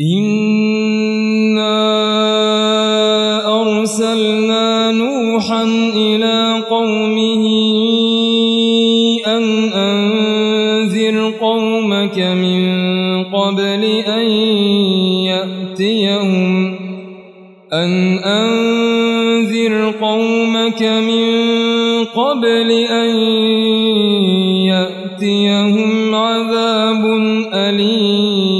إنا أرسلنا نوحا إلى قومه أن أنذر قومك من قبل أن يأتيهم أن أنذر قومك من قبل أن يأتيهم عذاب أليم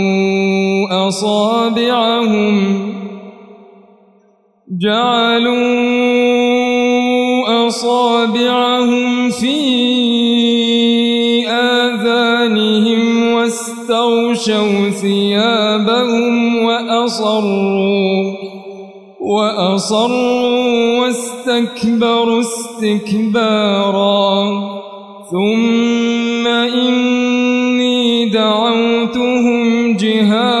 أصابعهم جعلوا أصابعهم في آذانهم واستغشوا ثيابهم وأصروا وأصروا واستكبروا استكبارا ثم إني دعوتهم جهارا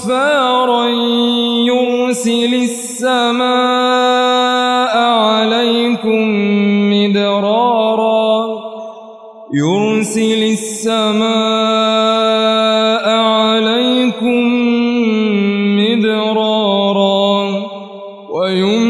غفارا يرسل السماء عليكم مدرارا. يرسل السماء عليكم مدرارا. ويمددكم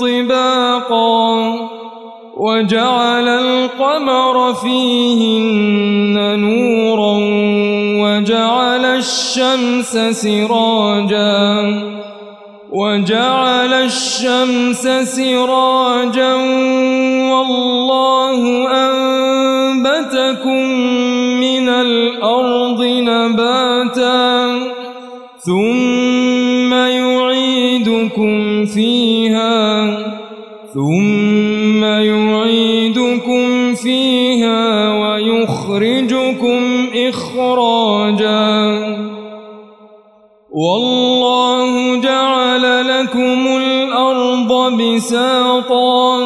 طباقا وجعل القمر فيهن نورا وجعل الشمس سراجا وجعل الشمس سراجا والله أنبتكم يعيدكم فيها ثم يعيدكم فيها ويخرجكم إخراجا. والله جعل لكم الأرض بساطا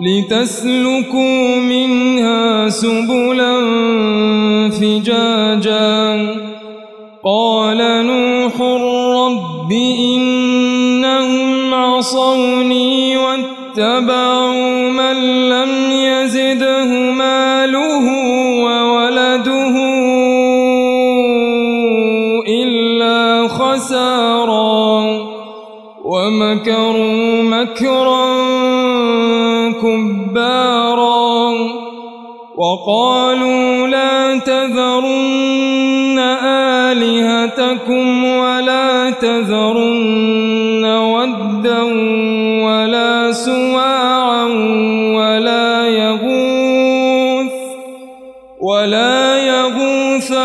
لتسلكوا منها سبلا فجاجا. قال نوح رب إنهم عصوني واتبعوا من لم يزده ماله وولده إلا خسارا ومكروا مكرا كبارا وقالوا لا تذرن آلهتكم ولا تذرن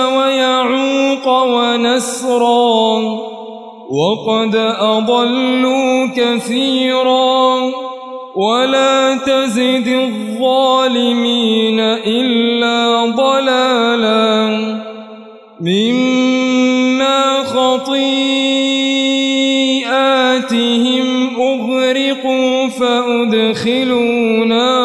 ويعوق ونسرا. وقد أضلوا كثيرا. ولا تزد الظالمين إلا ضلالا. مما خطيئاتهم أغرقوا فأدخلوا نارا.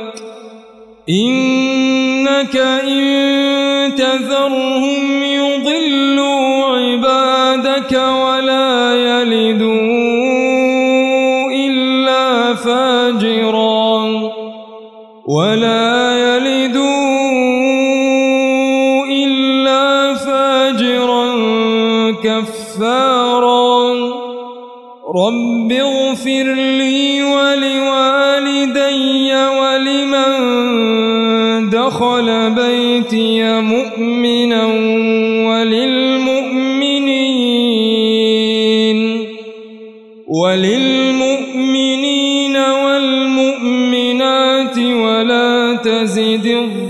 إنك إن تذرهم يضلوا عبادك ولا يلدوا إلا فاجرا ولا يلدوا إلا فاجرا كفارا رب اغفر لي ولوالدي بيتي مؤمنا وللمؤمنين وللمؤمنين والمؤمنات ولا تزد الظالمين